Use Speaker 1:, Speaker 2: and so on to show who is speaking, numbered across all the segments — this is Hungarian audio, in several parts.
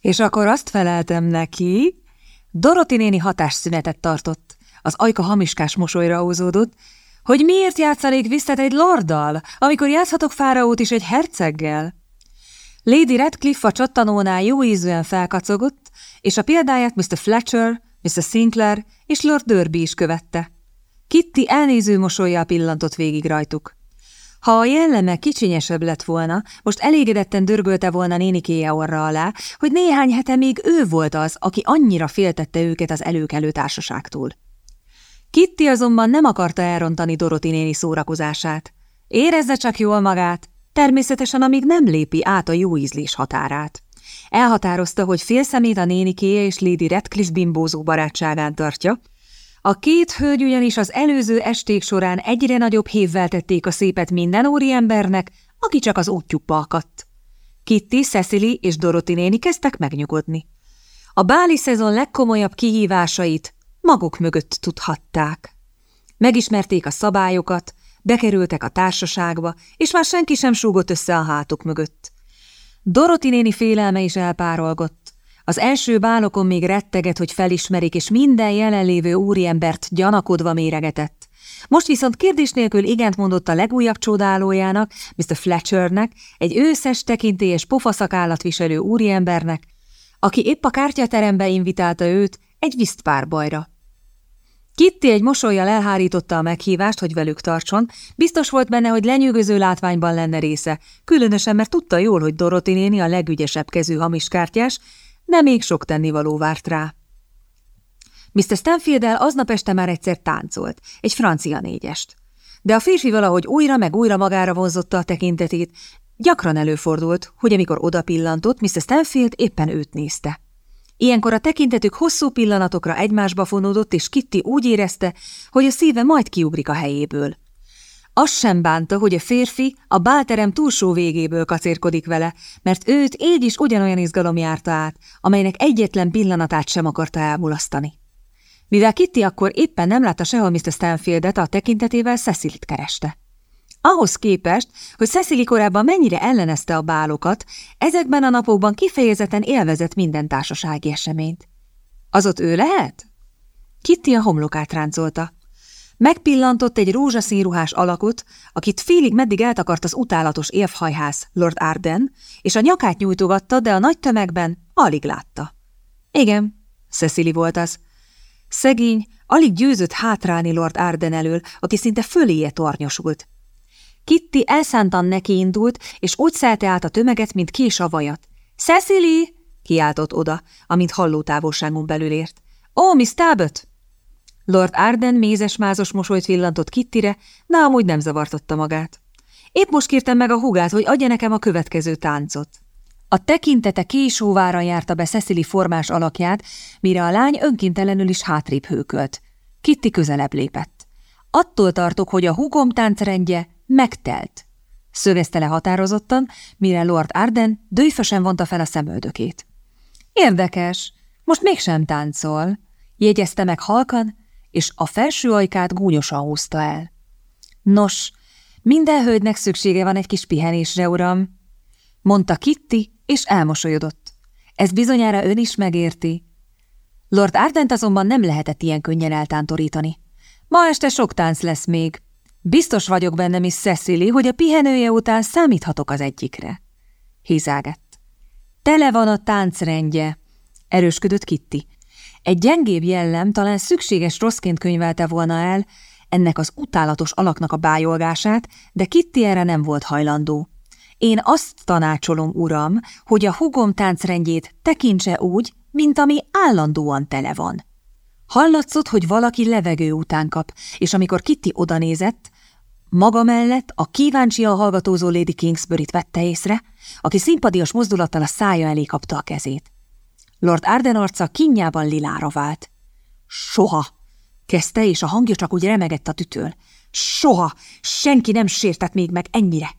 Speaker 1: És akkor azt feleltem neki, Doroti néni hatásszünetet tartott, az ajka hamiskás mosolyra ózódott, hogy miért játszanék visszat egy lorddal, amikor játszhatok fáraót is egy herceggel? Lady Radcliffe a csattanónál jó ízűen felkacogott, és a példáját Mr. Fletcher, Mr. Sinclair és Lord Derby is követte. Kitty elnéző mosolyjal pillantott végig rajtuk. Ha a jelleme kicsinyesebb lett volna, most elégedetten dörgölte volna nénikéje orra alá, hogy néhány hete még ő volt az, aki annyira féltette őket az előkelő társaságtól. Kitty azonban nem akarta elrontani Doroti néni szórakozását. Érezze csak jól magát, természetesen amíg nem lépi át a jó ízlés határát. Elhatározta, hogy fél szemét a nénikéje és Lady Radcliffe bimbózó barátságán tartja, a két hölgy ugyanis az előző esték során egyre nagyobb hévvel tették a szépet minden óriembernek, aki csak az útjukba akadt. Kitty, Cecily és Dorothy néni kezdtek megnyugodni. A báli szezon legkomolyabb kihívásait maguk mögött tudhatták. Megismerték a szabályokat, bekerültek a társaságba, és már senki sem súgott össze a hátuk mögött. Doroti néni félelme is elpárolgott. Az első bálokon még retteget, hogy felismerik, és minden jelenlévő úriembert gyanakodva méregetett. Most viszont kérdés nélkül igent mondott a legújabb csodálójának, Mr. Fletchernek, egy őszes, tekintélyes pofaszakállat viselő úriembernek, aki épp a kártyaterembe invitálta őt egy visztpárbajra. Kitty egy mosolyjal elhárította a meghívást, hogy velük tartson, biztos volt benne, hogy lenyűgöző látványban lenne része, különösen, mert tudta jól, hogy Doroti néni a legügyesebb kezű hamiskártyás, de még sok tennivaló várt rá. Mr. stanfield aznap este már egyszer táncolt, egy francia négyest. De a férfi valahogy újra meg újra magára vonzotta a tekintetét, gyakran előfordult, hogy amikor oda pillantott, Mr. Stanfield éppen őt nézte. Ilyenkor a tekintetük hosszú pillanatokra egymásba fonódott, és Kitty úgy érezte, hogy a szíve majd kiugrik a helyéből. Az sem bánta, hogy a férfi a bálterem túlsó végéből kacérkodik vele, mert őt így is ugyanolyan izgalom járta át, amelynek egyetlen pillanatát sem akarta elmulasztani. Mivel Kitty akkor éppen nem látta sehol Mr. Stanfieldet, a tekintetével Cecilit kereste. Ahhoz képest, hogy Cecily korábban mennyire ellenezte a bálokat, ezekben a napokban kifejezetten élvezett minden társasági eseményt. Az ott ő lehet? Kitty a homlokát ráncolta. Megpillantott egy rózsaszínruhás alakot, akit félig meddig eltakart az utálatos élfhajház Lord Arden, és a nyakát nyújtogatta, de a nagy tömegben alig látta. Igen, Cecily volt az. Szegény, alig győzött hátrálni Lord Arden elől, aki szinte föléje tornyosult. Kitty elszántan neki indult, és úgy szelte át a tömeget, mint kés a vajat. – Cecily! – kiáltott oda, amint hallótávolságon belül ért. – Ó, Miss Talbot! Lord Arden mézes-mázos mosolyt villantott Kittire, de amúgy nem zavartotta magát. Épp most kértem meg a hugát, hogy adja nekem a következő táncot. A tekintete késóvára járta be Cecily formás alakját, mire a lány önkéntelenül is hátrébb hőkölt. Kitty közelebb lépett. Attól tartok, hogy a húgom táncrendje megtelt. Szögezte le határozottan, mire Lord Arden dőfösen vonta fel a szemöldökét. Érdekes, most mégsem táncol, jegyezte meg halkan, és a felső ajkát gúnyosan húzta el. Nos, minden hölgynek szüksége van egy kis pihenésre, uram, mondta Kitty, és elmosolyodott. Ez bizonyára ön is megérti. Lord Ardent azonban nem lehetett ilyen könnyen eltántorítani. Ma este sok tánc lesz még. Biztos vagyok benne, Miss Cecily, hogy a pihenője után számíthatok az egyikre. Hízágett. Tele van a táncrendje, erősködött Kitty. Egy gyengébb jellem talán szükséges rosszként könyvelte volna el ennek az utálatos alaknak a bájolgását, de Kitty erre nem volt hajlandó. Én azt tanácsolom, uram, hogy a hugom táncrendjét tekintse úgy, mint ami állandóan tele van. Hallatszott, hogy valaki levegő után kap, és amikor Kitty odanézett, maga mellett a kíváncsian hallgatózó Lady Kingsbury-t vette észre, aki szimpadias mozdulattal a szája elé kapta a kezét. Lord Arden arca kinyában lilára vált. Soha! kezdte, és a hangja csak úgy remegett a tütől. Soha! Senki nem sértett még meg ennyire!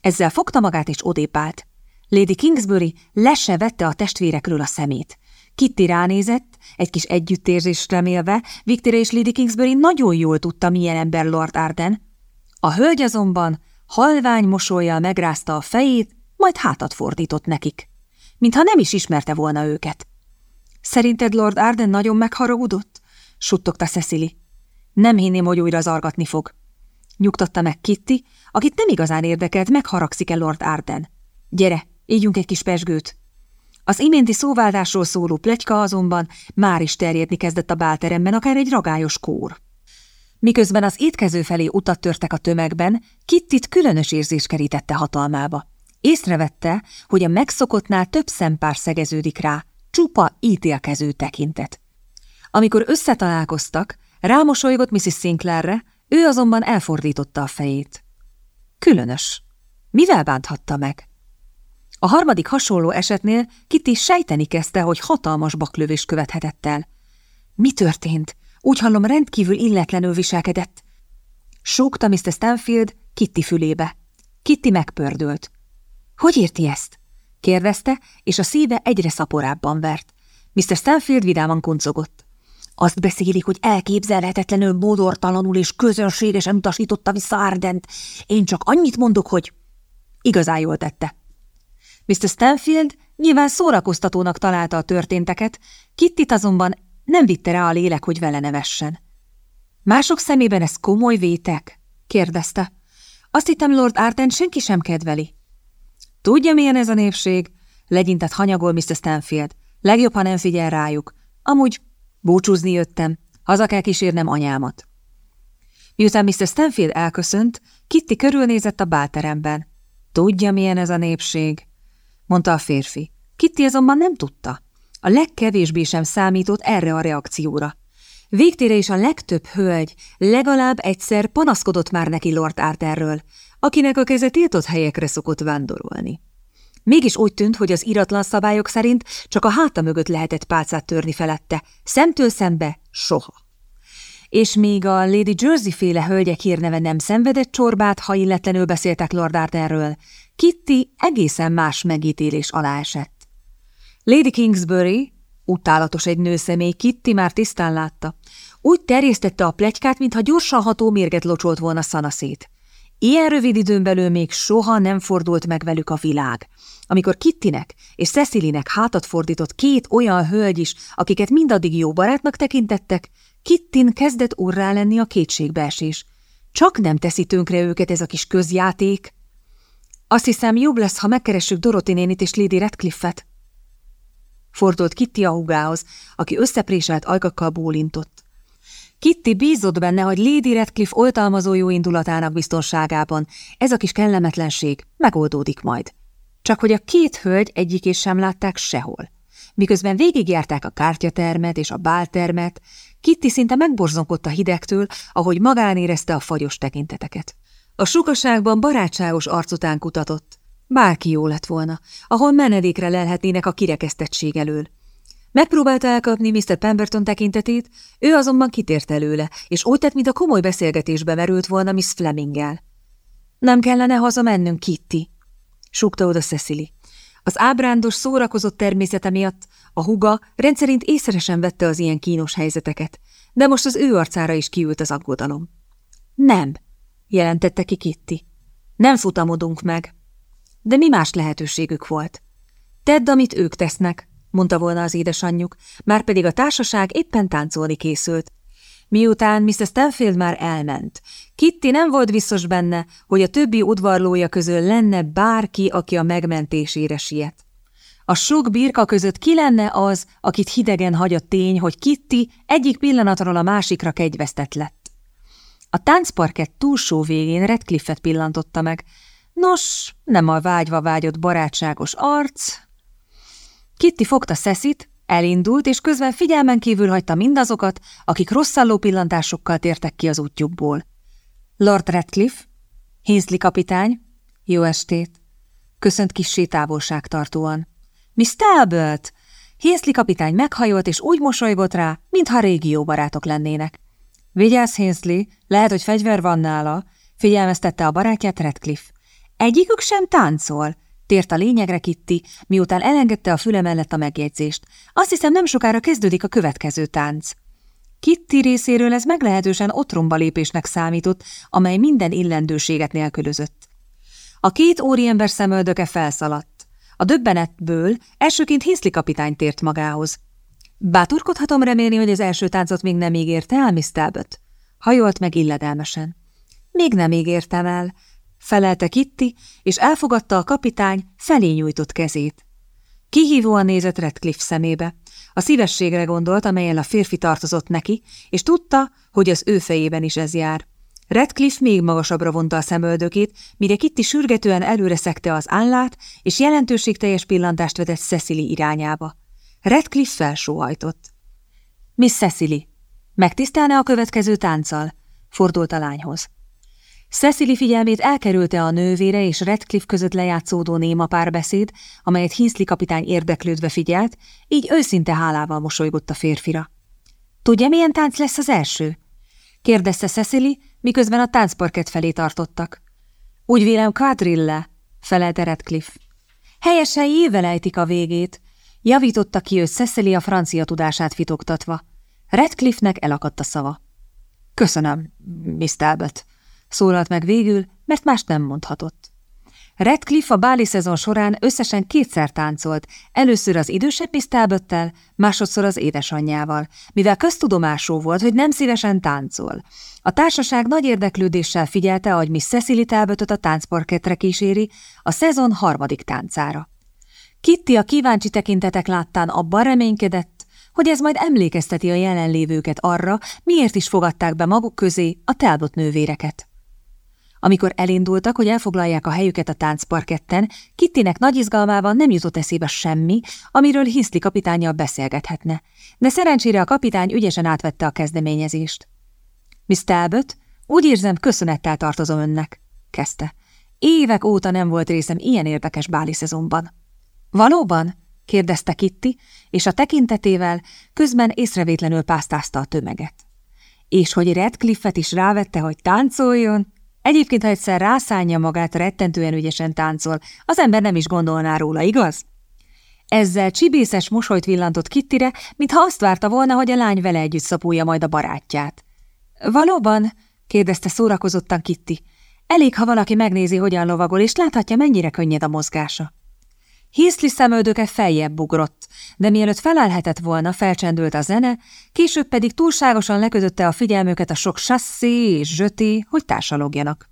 Speaker 1: Ezzel fogta magát és odébb állt. Lady Kingsbury le vette a testvérekről a szemét. Kitty ránézett, egy kis együttérzést remélve, Victor és Lady Kingsbury nagyon jól tudta, milyen ember Lord Arden. A hölgy azonban halvány mosolyjal megrázta a fejét, majd hátat fordított nekik. Mintha nem is ismerte volna őket. Szerinted Lord Arden nagyon megharagudott? suttogta Cecily. Nem hinném, hogy újra zargatni fog. Nyugtatta meg Kitty, akit nem igazán érdekelt, megharagszik-e Lord Arden. Gyere, ígyunk egy kis pesgőt. Az iménti szóváltásról szóló plegyka azonban már is terjedni kezdett a bálteremben, akár egy ragályos kór. Miközben az étkező felé utat törtek a tömegben, Kittit különös érzés kerítette hatalmába. Észrevette, hogy a megszokottnál több szempár szegeződik rá, csupa ítélkező tekintet. Amikor összetalálkoztak, rámosolygott Mrs. Sinclairre, ő azonban elfordította a fejét. Különös. Mivel bánthatta meg? A harmadik hasonló esetnél Kitty sejteni kezdte, hogy hatalmas baklövés követhetett el. Mi történt? Úgy hallom, rendkívül illetlenül viselkedett. Súgta Mr. Stanfield Kitty fülébe. Kitty megpördült. Hogy érti ezt? kérdezte, és a szíve egyre szaporábban vert. Mr. Stanfield vidáman kuncogott. Azt beszélik, hogy elképzelhetetlenül módortalanul és közönségesen utasította vissza Ardent. Én csak annyit mondok, hogy... Igazán jól tette. Mr. Stanfield nyilván szórakoztatónak találta a történteket, Kittit azonban nem vitte rá a lélek, hogy vele nevessen. Mások szemében ez komoly vétek? kérdezte. Azt hittem, Lord Arden senki sem kedveli. Tudja, milyen ez a népség? Legyintett hanyagol Mr. Stanfield. Legjobb, ha nem figyel rájuk. Amúgy búcsúzni jöttem. Haza kell kísérnem anyámat. Miután Mr. Stanfield elköszönt, Kitty körülnézett a bálteremben. Tudja, milyen ez a népség? mondta a férfi. Kitty azonban nem tudta. A legkevésbé sem számított erre a reakcióra. Végtére is a legtöbb hölgy legalább egyszer panaszkodott már neki Lord Arterről, akinek a keze tiltott helyekre szokott vándorolni. Mégis úgy tűnt, hogy az iratlan szabályok szerint csak a háta mögött lehetett pálcát törni felette, szemtől szembe soha. És míg a Lady Jersey féle hölgyek hírneve nem szenvedett csorbát, ha illetlenül beszéltek Lord Arterről, Kitty egészen más megítélés alá esett. Lady Kingsbury, utálatos egy nőszemély, Kitty már tisztán látta, úgy terjesztette a plegykát, mintha gyorsan ható mérget locsolt volna szanaszét. Ilyen rövid időn belül még soha nem fordult meg velük a világ. Amikor Kittinek és Cecilynek hátat fordított két olyan hölgy is, akiket mindaddig jó barátnak tekintettek, Kittin kezdett urrá lenni a kétségbeesés. Csak nem teszi tönkre őket ez a kis közjáték. Azt hiszem, jobb lesz, ha megkeressük Dorothy nénit és Lady Radcliffe-et. Fordult Kitty a hugához, aki összepréselt ajkakkal bólintott. Kitty bízott benne, hogy Lady Radcliffe oltalmazó jó indulatának biztonságában ez a kis kellemetlenség megoldódik majd. Csak hogy a két hölgy egyikét sem látták sehol. Miközben végigjárták a kártyatermet és a báltermet, Kitty szinte megborzonkodott a hidegtől, ahogy magán érezte a fagyos tekinteteket. A sukaságban barátságos arcután kutatott. Bárki jó lett volna, ahol menedékre lelhetnének a kirekesztettség elől. Megpróbálta elkapni Mr. Pemberton tekintetét, ő azonban kitért előle, és úgy tett, mint a komoly beszélgetésbe merült volna Miss Fleminggel. Nem kellene hazamennünk, Kitty, súgta oda Cecily. Az ábrándos, szórakozott természete miatt a huga rendszerint észresen vette az ilyen kínos helyzeteket, de most az ő arcára is kiült az aggodalom. Nem, jelentette ki Kitty. Nem futamodunk meg. De mi más lehetőségük volt? Tedd, amit ők tesznek, mondta volna az édesanyjuk, már pedig a társaság éppen táncolni készült. Miután Mr. Stanfield már elment, Kitty nem volt biztos benne, hogy a többi udvarlója közül lenne bárki, aki a megmentésére siet. A sok birka között ki lenne az, akit hidegen hagy a tény, hogy Kitty egyik pillanatról a másikra kegyvesztett lett. A táncparkett túlsó végén Redcliffe-et pillantotta meg. Nos, nem a vágyva vágyott barátságos arc. Kitty fogta Szeszit, elindult, és közben figyelmen kívül hagyta mindazokat, akik rosszalló pillantásokkal tértek ki az útjukból. Lord Redcliffe, Hinsley kapitány, jó estét, köszönt kissé távolságtartóan. Miss Talbot! Hinsley kapitány meghajolt, és úgy mosolygott rá, mintha régi jó barátok lennének. Vigyázz, Hinsley, lehet, hogy fegyver van nála, figyelmeztette a barátját Redcliffe. Egyikük sem táncol, tért a lényegre Kitty, miután elengedte a füle mellett a megjegyzést. Azt hiszem, nem sokára kezdődik a következő tánc. Kitty részéről ez meglehetősen otromba lépésnek számított, amely minden illendőséget nélkülözött. A két óriember szemöldöke felszaladt. A döbbenetből elsőként Hiszli kapitány tért magához. Bátorkodhatom remélni, hogy az első táncot még nem ígérte el, Miss? Hajolt meg illedelmesen. Még nem ígértem el, felelte Kitty, és elfogadta a kapitány felé nyújtott kezét. Kihívóan nézett Redcliffe szemébe. A szívességre gondolt, amelyen a férfi tartozott neki, és tudta, hogy az ő fejében is ez jár. Redcliffe még magasabbra vonta a szemöldökét, mire Kitty sürgetően előre szekte az állát, és jelentőségteljes pillantást vetett Cecily irányába. Redcliffe felsóhajtott. Miss Cecily, megtisztelne a következő tánccal? Fordult a lányhoz. Cecily figyelmét elkerülte a nővére és Redcliffe között lejátszódó néma párbeszéd, amelyet Hinsley kapitány érdeklődve figyelt, így őszinte hálával mosolygott a férfira. Tudja, milyen tánc lesz az első? kérdezte Cecily, miközben a táncparket felé tartottak. Úgy vélem quadrille, felelte Redcliffe. Helyesen ejtik a végét, javította ki ő Cecily a francia tudását fitoktatva. Redcliffe-nek elakadt a szava. Köszönöm, Miss Talbot, szólalt meg végül, mert mást nem mondhatott. Redcliffe a báli szezon során összesen kétszer táncolt, először az idősebb Miss Talbottel, másodszor az édesanyjával, mivel köztudomású volt, hogy nem szívesen táncol. A társaság nagy érdeklődéssel figyelte, ahogy Miss Cecily Talbotot a táncparketre kíséri, a szezon harmadik táncára. Kitty a kíváncsi tekintetek láttán abban reménykedett, hogy ez majd emlékezteti a jelenlévőket arra, miért is fogadták be maguk közé a Talbot nővéreket. Amikor elindultak, hogy elfoglalják a helyüket a táncparketten, Kittinek nagy izgalmával nem jutott eszébe semmi, amiről Hiszli kapitányjal beszélgethetne, de szerencsére a kapitány ügyesen átvette a kezdeményezést. Miss Talbot, úgy érzem, köszönettel tartozom önnek, kezdte. Évek óta nem volt részem ilyen érdekes báli szezonban. Valóban? kérdezte Kitty, és a tekintetével közben észrevétlenül pásztázta a tömeget. És hogy Redcliffe-et is rávette, hogy táncoljon, Egyébként, ha egyszer rászánja magát, rettentően ügyesen táncol, az ember nem is gondolná róla, igaz? Ezzel csibészes mosolyt villantott Kittire, mintha azt várta volna, hogy a lány vele együtt szapulja majd a barátját. Valóban? kérdezte szórakozottan Kitti. Elég, ha valaki megnézi, hogyan lovagol, és láthatja, mennyire könnyed a mozgása. Hiszli szemöldöke feljebb ugrott, de mielőtt felelhetett volna, felcsendült a zene, később pedig túlságosan lekötötte a figyelmüket a sok sasszé és zsöté, hogy társalogjanak.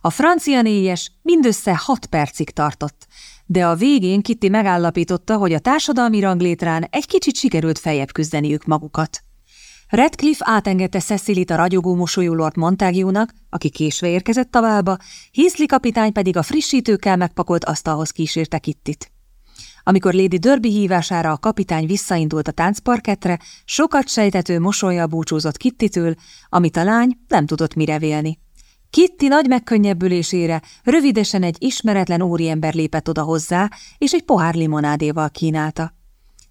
Speaker 1: A francia négyes mindössze hat percig tartott, de a végén Kitty megállapította, hogy a társadalmi ranglétrán egy kicsit sikerült feljebb küzdeniük magukat. Redcliffe átengedte Cecilit a ragyogó mosolyú Lord Montague-nak, aki késve érkezett a Hiszli kapitány pedig a frissítőkkel megpakolt asztalhoz kísérte Kittit. Amikor Lady Derby hívására a kapitány visszaindult a táncparketre, sokat sejtető mosolya búcsúzott Kittitől, amit a lány nem tudott mire vélni. Kitty nagy megkönnyebbülésére rövidesen egy ismeretlen óriember lépett oda hozzá, és egy pohár limonádéval kínálta.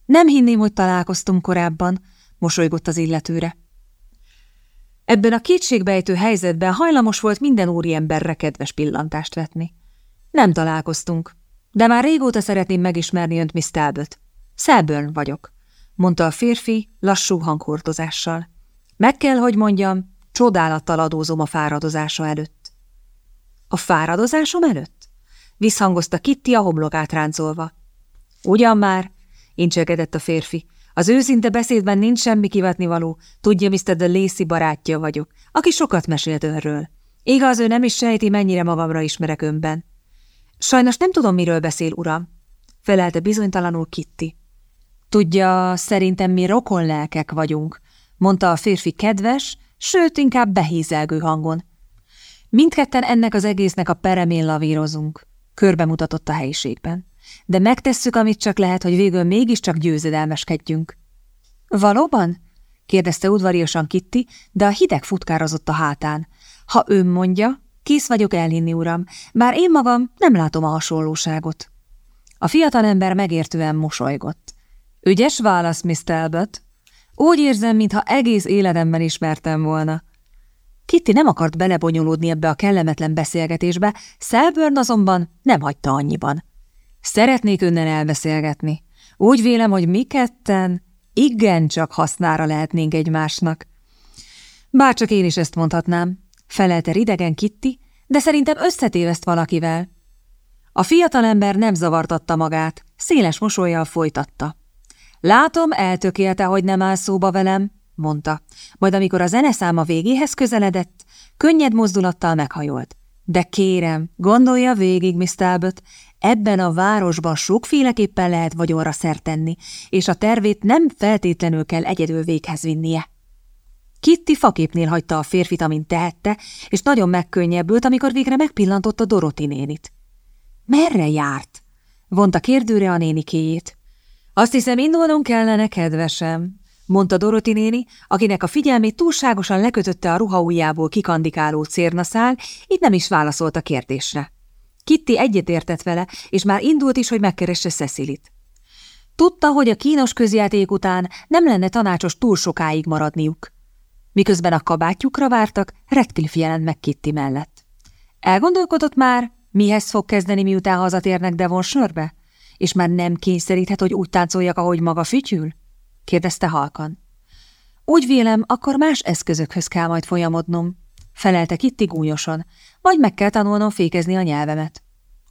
Speaker 1: Nem hinném, hogy találkoztunk korábban, mosolygott az illetőre. Ebben a kétségbejtő helyzetben hajlamos volt minden úriemberre kedves pillantást vetni. Nem találkoztunk, de már régóta szeretném megismerni önt, Miss Talbot. Selburn vagyok, mondta a férfi lassú hanghordozással. Meg kell, hogy mondjam, csodálattal adózom a fáradozása előtt. A fáradozásom előtt? Visszhangozta Kitty a homlokát ráncolva. Ugyan már, incselkedett a férfi. Az őszinte beszédben nincs semmi kivetnivaló, tudja, Mr. de Lacey barátja vagyok, aki sokat mesélt önről. Igaz, ő nem is sejti, mennyire magamra ismerek önben. Sajnos nem tudom, miről beszél, uram, felelte bizonytalanul Kitty. Tudja, szerintem mi rokonlelkek vagyunk, mondta a férfi kedves, sőt, inkább behízelgő hangon. Mindketten ennek az egésznek a peremén lavírozunk, körbe mutatott a helyiségben. De megtesszük, amit csak lehet, hogy végül mégiscsak győzedelmeskedjünk. Valóban? kérdezte udvariasan Kitty, de a hideg futkározott a hátán. Ha ő mondja, Kész vagyok elhinni, uram, bár én magam nem látom a hasonlóságot. A fiatalember megértően mosolygott. Ügyes válasz, Miss Talbot. Úgy érzem, mintha egész életemben ismertem volna. Kitty nem akart belebonyolódni ebbe a kellemetlen beszélgetésbe, Selburn azonban nem hagyta annyiban. Szeretnék önnel elbeszélgetni. Úgy vélem, hogy mi ketten igencsak hasznára lehetnénk egymásnak. Bárcsak én is ezt mondhatnám, felelte ridegen Kitty, de szerintem összetéveszt valakivel. A fiatalember nem zavartatta magát, széles mosolyjal folytatta. Látom, eltökélte, hogy nem áll szóba velem, mondta. Majd amikor a zeneszáma végéhez közeledett, könnyed mozdulattal meghajolt. De kérem, gondolja végig, Miss Talbot, ebben a városban sokféleképpen lehet vagyonra szert tenni, és a tervét nem feltétlenül kell egyedül véghez vinnie. Kitty faképnél hagyta a férfit, amint tehette, és nagyon megkönnyebbült, amikor végre megpillantotta Doroti nénit. Merre járt? vonta kérdőre a nénikéjét. Azt hiszem, indulnunk kellene, kedvesem, mondta Doroti néni, akinek a figyelmét túlságosan lekötötte a ruhaujjából kikandikáló cérnaszál, így nem is válaszolt a kérdésre. Kitty egyetértett vele, és már indult is, hogy megkeresse Cecilit. Tudta, hogy a kínos közjáték után nem lenne tanácsos túl sokáig maradniuk. Miközben a kabátjukra vártak, Redcliffe jelent meg Kitty mellett. Elgondolkodott már, mihez fog kezdeni, miután hazatérnek Devonshire-be? És már nem kényszeríthet, hogy úgy táncoljak, ahogy maga fütyül? kérdezte halkan. Úgy vélem, akkor más eszközökhöz kell majd folyamodnom, felelte Kitty gúnyosan, vagy meg kell tanulnom fékezni a nyelvemet.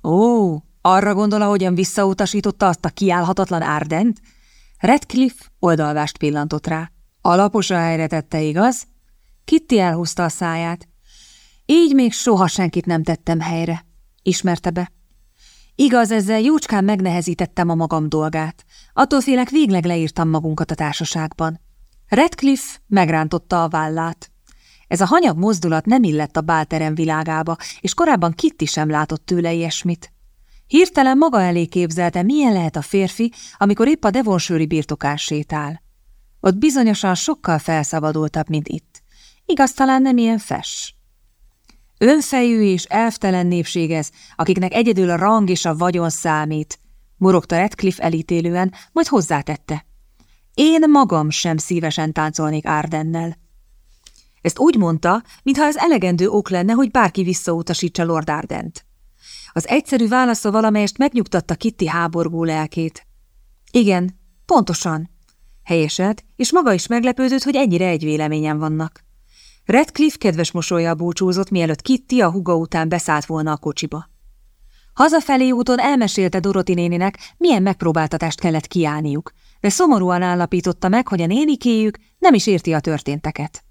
Speaker 1: Ó, arra gondol, ahogyan visszautasította azt a kiállhatatlan Árdent? Redcliffe oldalvást pillantott rá. Alaposan helyre tette, igaz? Kitty elhúzta a száját. Így még soha senkit nem tettem helyre, ismerte be. Igaz, ezzel jócskán megnehezítettem a magam dolgát. Attól félek végleg leírtam magunkat a társaságban. Redcliffe megrántotta a vállát. Ez a hanyag mozdulat nem illett a bálterem világába, és korábban Kitty sem látott tőle ilyesmit. Hirtelen maga elé képzelte, milyen lehet a férfi, amikor épp a devonsőri birtokán sétál. Ott bizonyosan sokkal felszabadultabb, mint itt. Igaz, talán nem ilyen fes. Önfejű és elftelen népség ez, akiknek egyedül a rang és a vagyon számít, morogta Redcliffe elítélően, majd hozzátette. Én magam sem szívesen táncolnék Ardennel. Ezt úgy mondta, mintha ez elegendő ok lenne, hogy bárki visszautasítsa Lord Ardent. Az egyszerű válasza valamelyest megnyugtatta Kitty háborgó lelkét. Igen, pontosan, helyeselt, és maga is meglepődött, hogy ennyire egy véleményen vannak. Redcliffe kedves mosolya búcsúzott, mielőtt Kitty a huga után beszállt volna a kocsiba. Hazafelé úton elmesélte Doroti néninek, milyen megpróbáltatást kellett kiállniuk, de szomorúan állapította meg, hogy a nénikéjük nem is érti a történteket.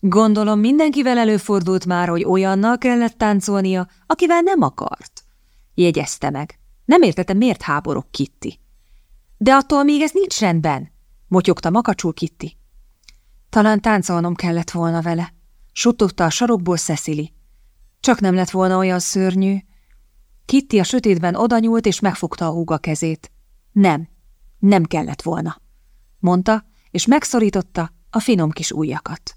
Speaker 1: Gondolom mindenkivel előfordult már, hogy olyannal kellett táncolnia, akivel nem akart. Jegyezte meg. Nem értette, miért háborok Kitty. De attól még ez nincs rendben, motyogta makacsul Kitty. Talán táncolnom kellett volna vele. Suttogta a sarokból Cecily. Csak nem lett volna olyan szörnyű. Kitty a sötétben odanyúlt és megfogta a húga kezét. Nem, nem kellett volna, mondta, és megszorította a finom kis ujjakat.